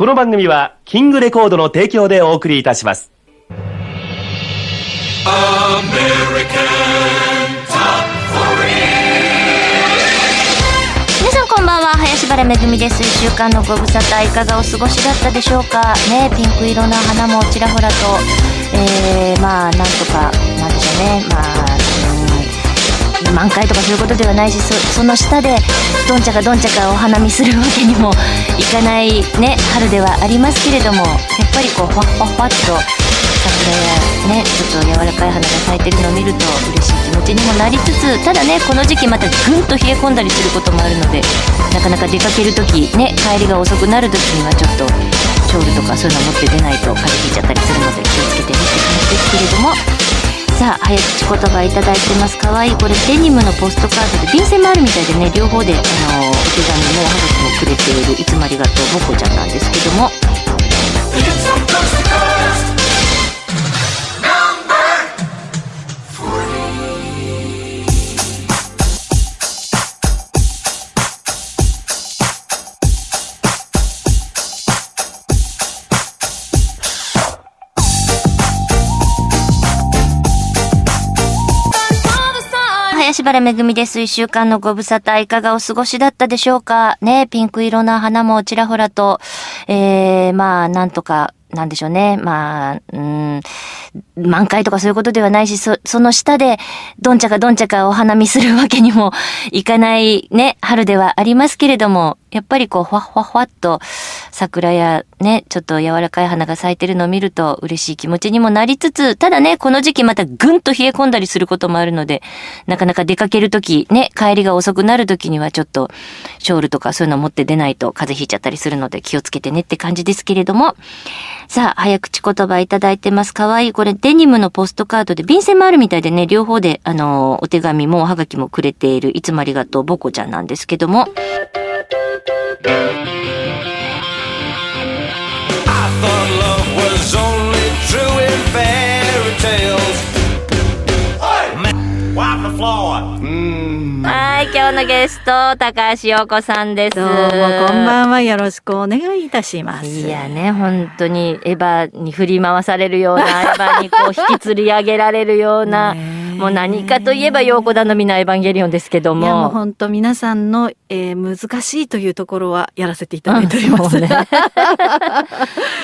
この番組は、キングレコードの提供でお送りいたします。皆さんこんばんは。林原めぐみです。一週間のご無沙汰いかがお過ごしだったでしょうか？ねピンク色の花もちらほらとえー、まあなんとかなんでしょうね。まあ満開とかそういうことではないしその下でどんちゃかどんちゃかお花見するわけにもいかないね春ではありますけれどもやっぱりこうほわっほわっほわっと桜やねちょっと柔らかい花が咲いてるのを見ると嬉しい気持ちにもなりつつただねこの時期またぐんと冷え込んだりすることもあるのでなかなか出かける時ね帰りが遅くなる時にはちょっとショールとかそういうの持って出ないと風邪ひいちゃったりするので気をつけてねって感じですけれども。さあ早口言葉いただいてます。かわいいこれデニムのポストカードで便箋もあるみたいでね両方であのお手紙もおはがきもくれているいつもありがとうもこちゃんなんですけども。林原めぐみです。一週間のご無沙汰いかがお過ごしだったでしょうか？ねピンク色の花もちらほらと、えー、まあ、なんとか、なんでしょうね。まあ、うん、満開とかそういうことではないし、そ、その下で、どんちゃかどんちゃかお花見するわけにもいかないね、春ではありますけれども、やっぱりこう、ふわっふわっふわっと、桜やね、ちょっと柔らかい花が咲いてるのを見ると嬉しい気持ちにもなりつつ、ただね、この時期またぐんと冷え込んだりすることもあるので、なかなか出かけるとき、ね、帰りが遅くなるときにはちょっと、ショールとかそういうの持って出ないと風邪ひいちゃったりするので気をつけてねって感じですけれども、さあ、早口言葉いただいてます。かわいい。これ、デニムのポストカードで、便箋もあるみたいでね、両方で、あの、お手紙もおはがきもくれている、いつもありがとう、ぼこちゃんなんですけども、I thought love was only true in fairy tales. Wipe the floor. Mm. はい、今日のゲスト、高橋洋子さんです。どうもこんばんはよろしくお願いいたします。いやね、本当にエヴァに振り回されるような、エヴァにこう引き釣り上げられるような、もう何かといえば陽子頼みなエヴァンゲリオンですけどいやもうも。本当皆さんの、えー難しいというところはやらせていただいております。うんね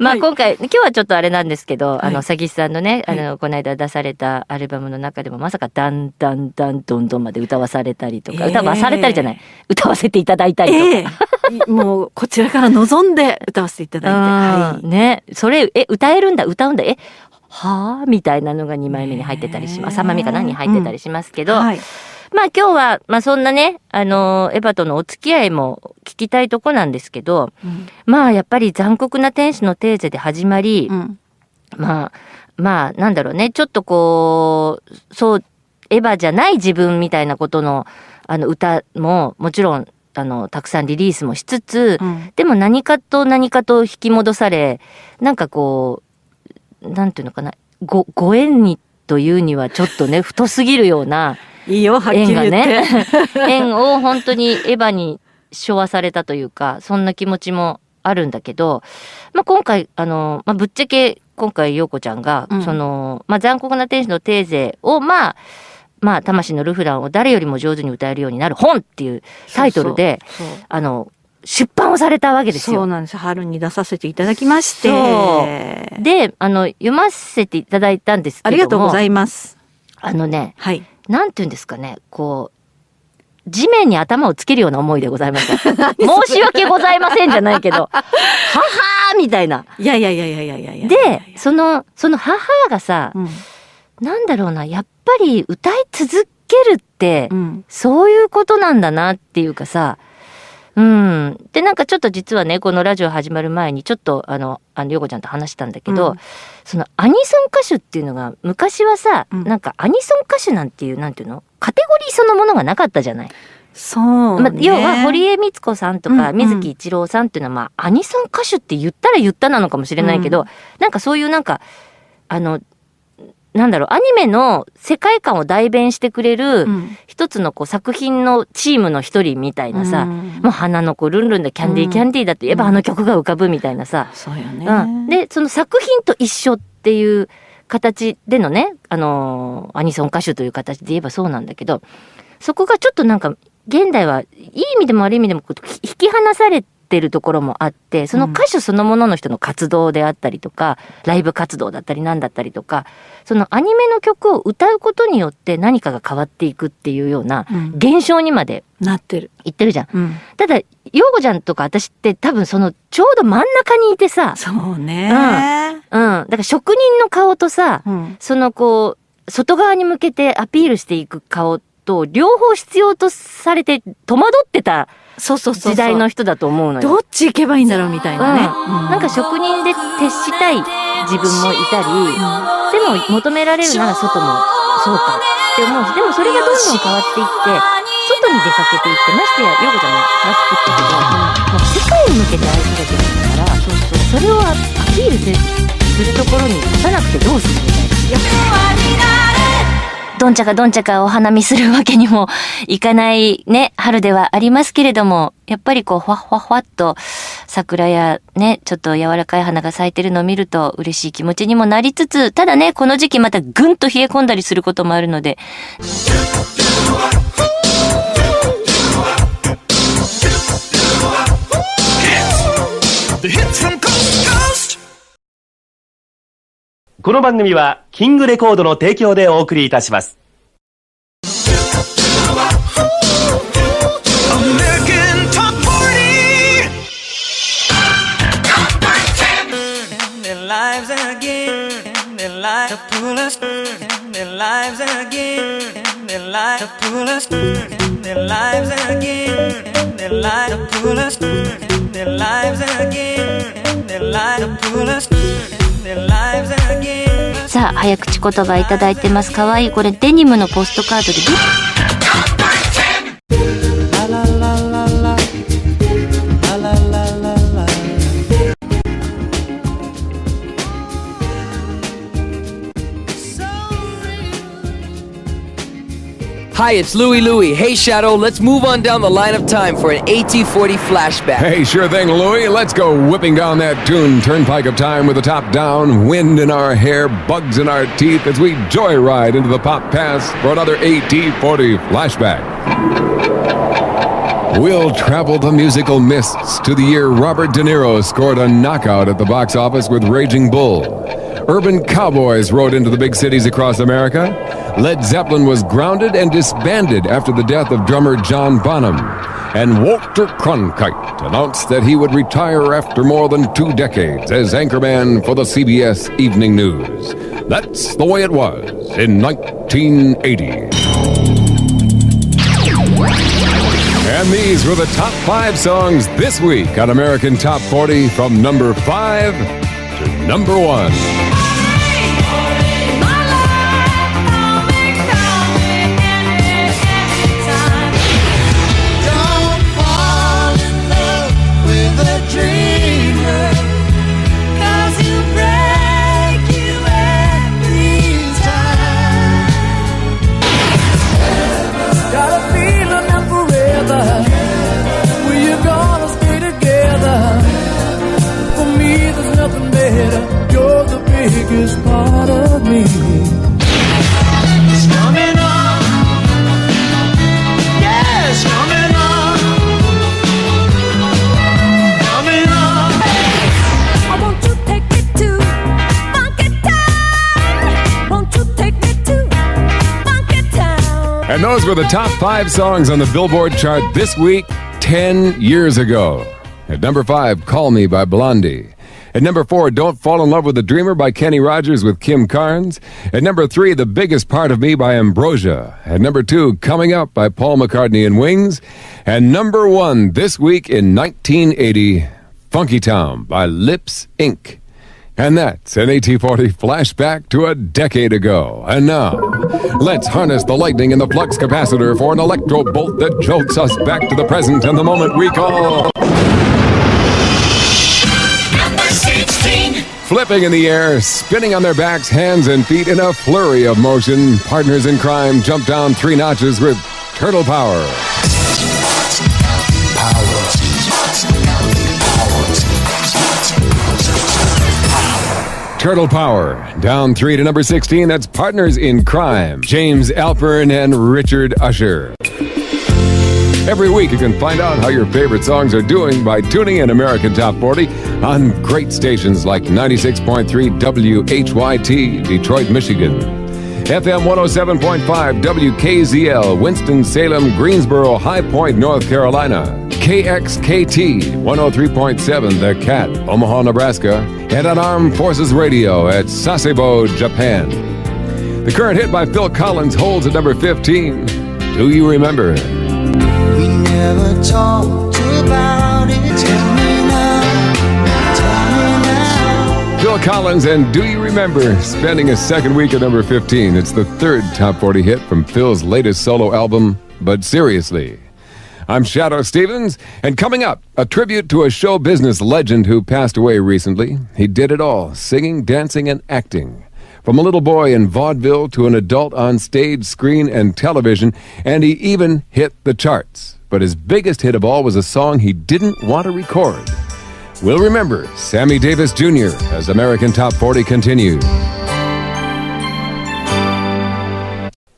まあはい今回、今日はちょっとあれなんですけど、あの、はいさんのね、あはいの、この間出されたアルバムの中でもまさか、ダンダンダンドンドンまで歌わされたりとか、ええ歌わされたりじゃない、歌わせていただいたりとか。ええ。もうこちらから望んで歌わせていただいて、はうんね。それ、え、歌えるんだ、歌うんだ、え、はあ？みたいなのが2枚目に入ってたりします。ねえ3枚目かなに入ってたりしますけい。ど、はい。まあ今日は、まあそんなね、あの、エヴァとのお付き合いも聞きたいとこなんですけど、うん。まあやっぱり残酷な天使のテーゼで始まり、うん。まあ、まあなんだろうね、ちょっとこう、そう、エヴァじゃない自分みたいなことの、あの歌も、もちろん、あの、たくさんリリースもしつつ、うん。でも何かと何かと引き戻され、なんかこう、なんていうのかな、ご、ご縁にというにはちょっとね、太すぎるような縁が。ね、縁を本当にエヴァに昭和されたというか、そんな気持ちもあるんだけど、まあ今回、あの、まあぶっちゃけ今回陽子ちゃんが、うん。その、まあ残酷な天使のテーゼを、まあ、まあ魂のルフランを誰よりも上手に歌えるようになる本っていうタイトルで、そうそうあの、出版をされたわけですよそう。なんです。春に出させていただきまして。そうで、あの、読ませていただいたんですけども。ありがとうございます。あのね、はい。なんて言うんですかね、こう、地面に頭をつけるような思いでございました。申し訳ございませんじゃないけど、ははーみたいな。いやいやいやいやいやいやいや。で、その、その母がさ、うん、なんだろうな、やっぱり歌い続けるって、うん。そういうことなんだなっていうかさ、うん。で、なんかちょっと実はね、このラジオ始まる前に、ちょっとあの、あの、ヨコちゃんと話したんだけど、うんそのアニソン歌手っていうのが、昔はさ、うんなんかアニソン歌手なんていう、なんていうの？カテゴリーそのものがなかったじゃない？そう、まあね。要は、堀江光子さんとか、うん水木一郎さんっていうのは、まあ、アニソン歌手って言ったら言ったなのかもしれないけど、うんなんかそういうなんか、あの、なんだろう、アニメの世界観を代弁してくれる、うん。一つのこう作品のチームの一人みたいなさ、うん。もう花の子ルンルンでキャンディーキャンディーだって言えばあの曲が浮かぶみたいなさ、そうよね。うん、でその作品と一緒っていう形でのね、あのーアニソン歌手という形で言えばそうなんだけどそこがちょっとなんか現代はいい意味でも悪い意味でもこう引き離されてるところもあってその歌手そのものの人の活動であったりとか、ライブ活動だったりなんだったりとかそのアニメの曲を歌うことによって何かが変わっていくっていうようなうん現象にまでなってる。言ってるじゃん。うん。ただ、ヨーコちゃんとか私って多分そのちょうど真ん中にいてさ、そうね。うん。だから職人の顔とさ、うん。そのこう、外側に向けてアピールしていく顔と、両方必要とされて戸惑ってたそうそうそう。時代の人だと思うのよ。どっち行けばいいんだろうみたいなね。うんなんか職人で徹したい自分もいたり、でも求められるなら外もそうかって思うし、でもそれがどんどん変わっていって、外に出かけていって、ましてや、ヨコちゃんも腹くくったけど、もう世界に向けて愛されてるんだから、そうそうそれをアピールするするところに立たなくてどうするみたいな。どんちゃかどんちゃかお花見するわけにもいかないね、春ではありますけれども、やっぱりこう、ふわっふわふわっと桜やね、ちょっと柔らかい花が咲いてるのを見ると嬉しい気持ちにもなりつつ、ただね、この時期またぐんと冷え込んだりすることもあるので、この番組は、キングレコードの提供でお送りいたします。さあ早口言葉いただいてます。可愛い。いこれデニムのポストカードで。Hi, it's Louie Louie. Hey, Shadoe, let's move on down the line of time for an AT40 flashback. Hey, sure thing, Louie. Let's go whipping down that tune turnpike of time with the top down, wind in our hair, bugs in our teeth as we joyride into the pop pass for another AT40 flashback. We'll travel the musical mists to the year Robert De Niro scored a knockout at the box office with Raging Bull. Urban cowboys rode into the big cities across America. Led Zeppelin was grounded and disbanded after the death of drummer John Bonham. And Walter Cronkite announced that he would retire after more than two decades as anchorman for the CBS Evening News. That's the way it was in 1980. And these were the top five songs this week on American Top 40 from number five to number one. Those were the top five songs on the Billboard chart this week, 10 years ago. At number five, Call Me by Blondie. At number four, Don't Fall in Love with a Dreamer by Kenny Rogers with Kim Carnes. At number three, The Biggest Part of Me by Ambrosia. At number two, Coming Up by Paul McCartney and Wings. And number one this week in 1980, Funky Town by Lips Inc. And that's an AT40 flashback to a decade ago. And now, let's harness the lightning in the flux capacitor for an electro bolt that jolts us back to the present and the moment we call. Number 16, Flipping in the air, spinning on their backs, hands and feet in a flurry of motion, Partners in Kryme jump down three notches with Turtle Power. Turtle Power, down three to number 16. That's Partners in Kryme, James Alpern and Richard Usher. Every week, you can find out how your favorite songs are doing by tuning in American Top 40 on great stations like 96.3 WHYT, Detroit, Michigan. FM 107.5 WKZL, Winston-Salem, Greensboro, High Point, North Carolina. KXKT 103.7 The Cat, Omaha, Nebraska. And on Armed Forces Radio at Sasebo, Japan. The current hit by Phil Collins holds at number 15. Do you remember? We never talked about it. Tell me now. Tell me now. Phil Collins and Do You Remember spending a second week at number 15. It's the third top 40 hit from Phil's latest solo album, But Seriously. I'm Shadoe Stevens, and coming up, a tribute to a show business legend who passed away recently. He did it all singing, dancing, and acting. From a little boy in vaudeville to an adult on stage, screen, and television, and he even hit the charts. But his biggest hit of all was a song he didn't want to record. We'll remember Sammy Davis Jr. as American Top 40 continues.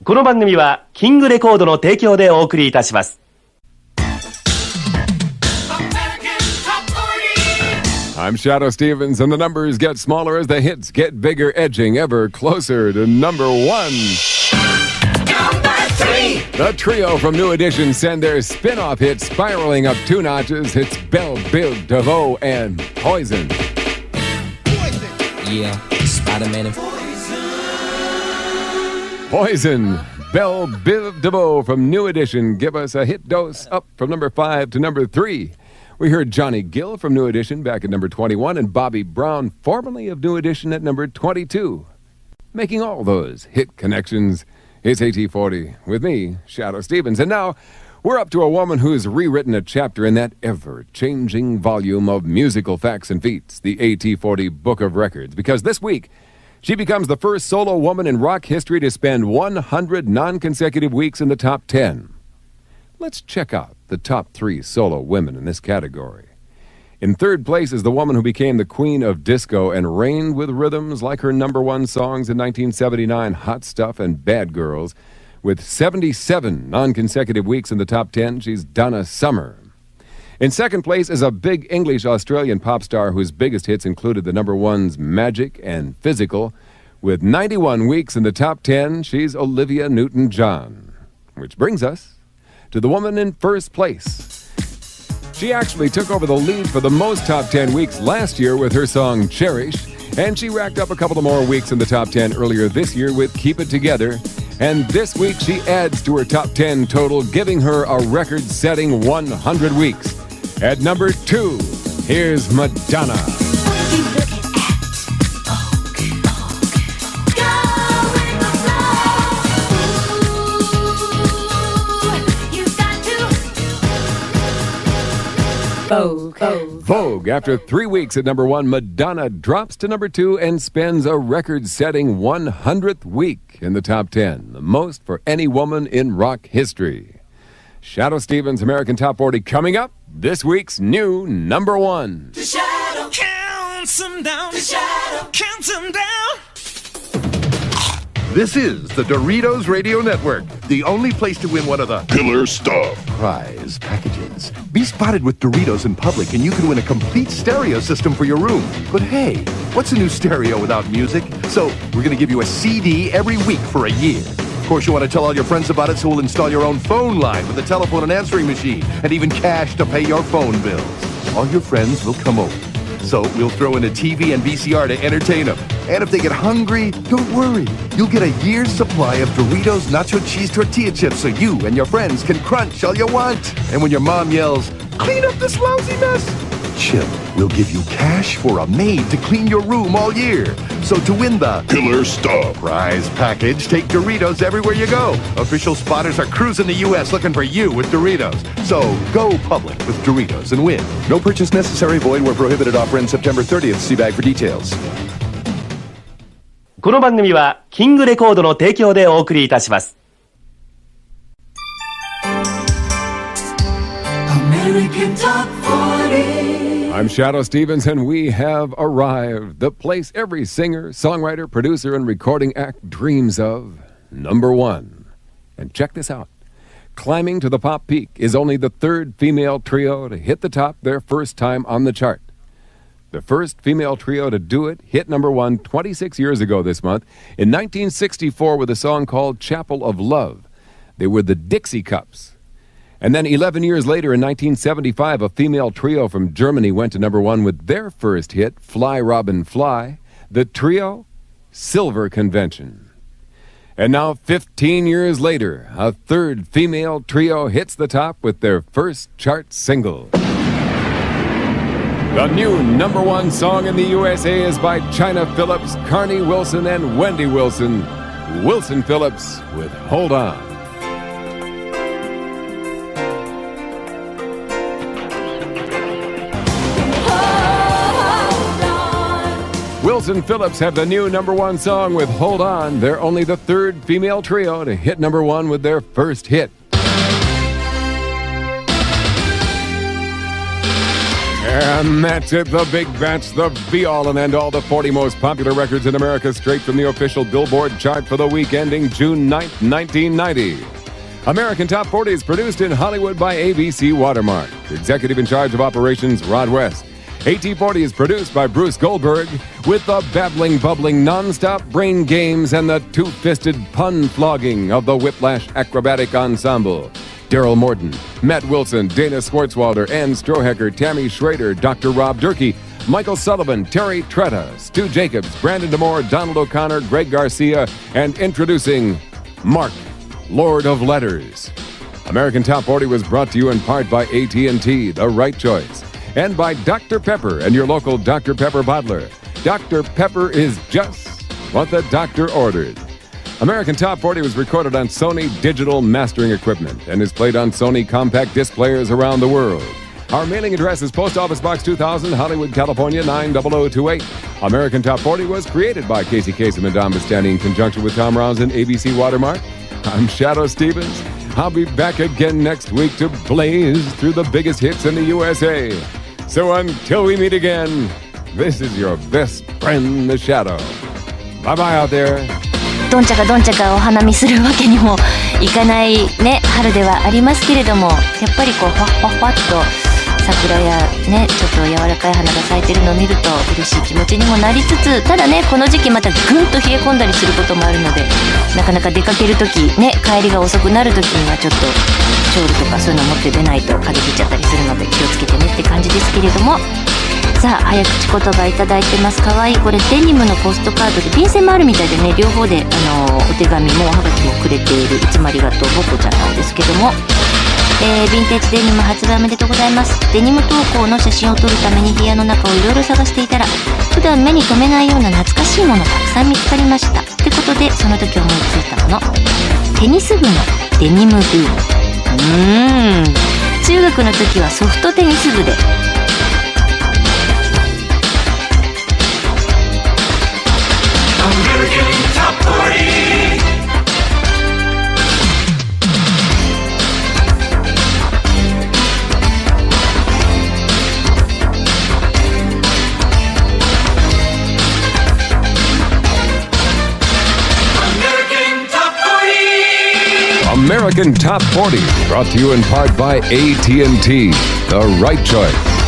この番組は、キングレコードの提供でお送りいたします。I'm Shadoe Stevens, and the numbers get smaller as the hits get bigger, edging ever closer to number one. The trio from New Edition send their spin off hit spiraling up two notches. It's Bell Biv DeVoe and Poison. Yeah, Spider-Man and Poison. Bell Biv DeVoe from New Edition give us a hit dose up from number five to number three. We heard Johnny Gill from New Edition back at number 21 and Bobby Brown, formerly of New Edition, at number 22. Making all those hit connections, it's AT40 with me, Shadoe Stevens. And now we're up to a woman who's rewritten a chapter in that ever changing volume of musical facts and feats, the AT40 Book of Records, because this week she becomes the first solo woman in rock history to spend 100 non consecutive weeks in the top 10. Let's check out the top three solo women in this category. In third place is the woman who became the queen of disco and reigned with rhythms like her number one songs in 1979, Hot Stuff and Bad Girls. With 77 non consecutive weeks in the top 10, she's Donna Summer. In second place is a big English Australian pop star whose biggest hits included the number ones Magic and Physical. With 91 weeks in the top 10, she's Olivia Newton John. Which brings us to the woman in first place. She actually took over the lead for the most top 10 weeks last year with her song Cherish, and she racked up a couple of more weeks in the top 10 earlier this year with Keep It Together. And this week she adds to her top 10 total, giving her a record setting 100 weeks. At number two, here's Madonna. Vogue. Vogue. After three weeks at number one, Madonna drops to number two and spends a record setting 100th week in the top 10, the most for any woman in rock history. Shadoe Stevens' American Top 40 coming up, this week's new number one. The shadow counts them down. The shadow counts them down. This is the Doritos Radio Network, the only place to win one of the killer stuff prize packages. Be spotted with Doritos in public, and you can win a complete stereo system for your room. But hey, what's a new stereo without music? So we're going to give you a CD every week for a year. Of course, you want to tell all your friends about it, so we'll install your own phone line with a telephone and answering machine, and even cash to pay your phone bills. All your friends will come over. So we'll throw in a TV and VCR to entertain them. And if they get hungry, don't worry. You'll get a year's supply of Doritos Nacho Cheese Tortilla Chips so you and your friends can crunch all you want. And when your mom yells, clean up this lousy mess, Chip We'll give you cash for a maid to clean your room all year. So to win the Killer Stuff prize package, take Doritos everywhere you go. Official spotters are cruising the U.S. looking for you with Doritos. So go public with Doritos and win. No purchase necessary. Void where prohibited. Offer ends September 30th. See bag for details. この番組は、キングレコードの提供でお送りいたします。I'm Shadoe Stevens, and we have arrived. The place every singer, songwriter, producer, and recording act dreams of. Number one. And check this out. Climbing to the pop peak is only the third female trio to hit the top their first time on the chart. The first female trio to do it hit number one 26 years ago this month in 1964 with a song called Chapel of Love. They were the Dixie Cups. And then 11 years later, in 1975, a female trio from Germany went to number one with their first hit, Fly Robin Fly. The trio, Silver Convention. And now, 15 years later, a third female trio hits the top with their first chart single. The new number one song in the USA is by Chynna Phillips, Carnie Wilson, and Wendy Wilson. Wilson Phillips with Hold On. Wilson Phillips have the new number one song with Hold On. They're only the third female trio to hit number one with their first hit. And that's it, the big batch, the be all and end all, the 40 most popular records in America, straight from the official Billboard chart for the week ending June 9th, 1990. American Top 40 is produced in Hollywood by ABC Watermark. Executive in charge of operations, Rod West. AT40 is produced by Bruce Goldberg with the babbling, bubbling, non-stop brain games and the two-fisted pun flogging of the Whiplash Acrobatic Ensemble. Daryl Morton, Matt Wilson, Dana Swartzwalder, Ann Strohecker, Tammy Schrader, Dr. Rob Durkee, Michael Sullivan, Terry Tretta, Stu Jacobs, Brandon Demore, Donald O'Connor, Greg Garcia, and introducing Mark, Lord of Letters. American Top 40 was brought to you in part by AT&T, the right choice, and by Dr. Pepper and your local Dr. Pepper bottler. Dr. Pepper is just what the doctor ordered. American Top 40 was recorded on Sony digital mastering equipment and is played on Sony compact disc players around the world. Our mailing address is Post Office Box 2000, Hollywood, California 90028. American Top 40 was created by Casey Kasem and Don Bustany in conjunction with Tom Rounds and ABC Watermark. I'm Shadoe Stevens. I'll be back again next week to blaze through the biggest hits in the USA. So until we meet again, this is your best friend, the Shadow. Bye bye out there. どんちゃかどんちゃかお花見するわけにもいかないね。春ではありますけれどもやっぱりこうふわっふわっふわっと桜やねちょっと柔らかい花が咲いてるのを見ると嬉しい気持ちにもなりつつただねこの時期またぐんと冷え込んだりすることもあるのでなかなか出かける時ね帰りが遅くなる時にはちょっとショールとかそういうの持って出ないと風邪ひいちゃったりするので気をつけてねって感じですけれども。さあ早口言葉いただいてます。かわい。いこれデニムのポストカードで便箋もあるみたいでね両方であのお手紙もおはがきもくれているいつもありがとうボコちゃんなんですけども。えー、ヴィンテージデニム発売おめでとうございます。デニム投稿の写真を撮るために部屋の中をいろいろ探していたら普段目に留めないような懐かしいものたくさん見つかりました。ってことでその時思いついたもの。テニス部のデニムブーム。うーん。中学の時はソフトテニス部で American Top 40. American Top 40, brought to you in part by AT&T, the right choice,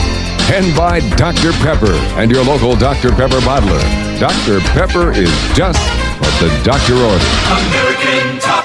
and by Dr. Pepper and your local Dr. Pepper bottler. Dr. Pepper is just what the doctor ordered. American Top